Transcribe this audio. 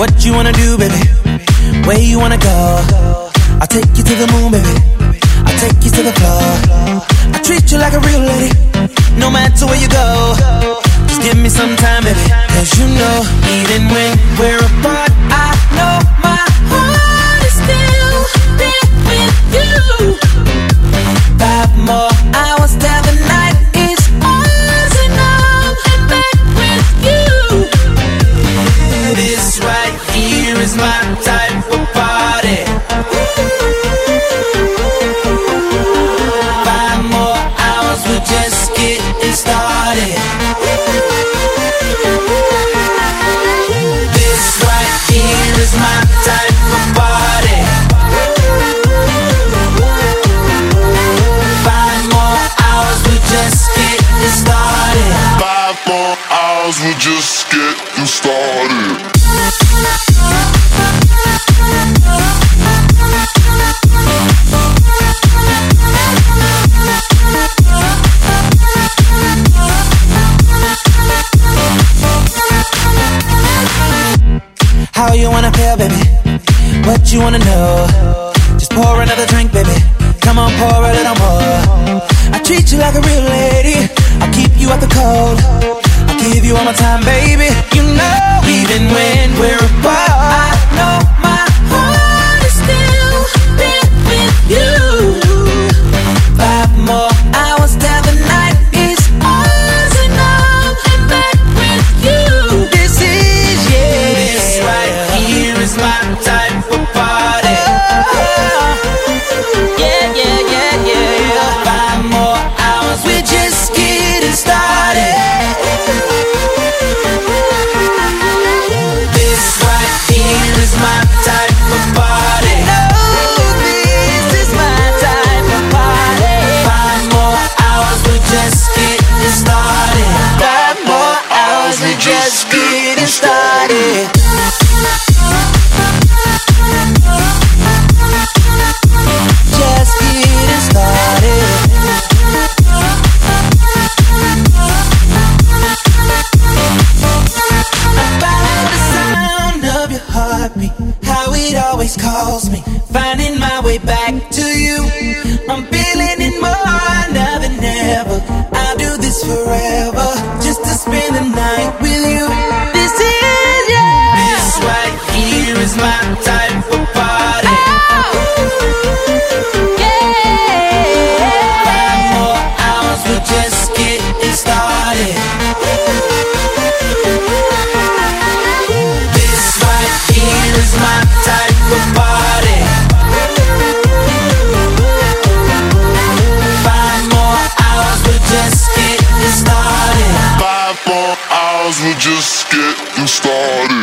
What you wanna do, baby? Where you wanna go? I'll take you to the moon, baby. I'll take you to the floor. I treat you like a real lady, no matter where you go. Is my type of party. Five more hours, we're just getting started. This right here is my type of party. Five more hours, we're just getting started. Five more hours, we're just getting started. How you wanna feel, baby? What you wanna know? Just pour another drink, baby. Come on, pour a little more. I treat you like a real lady. Heartbeat, how it always calls me, finding my way back to you. we're just getting started.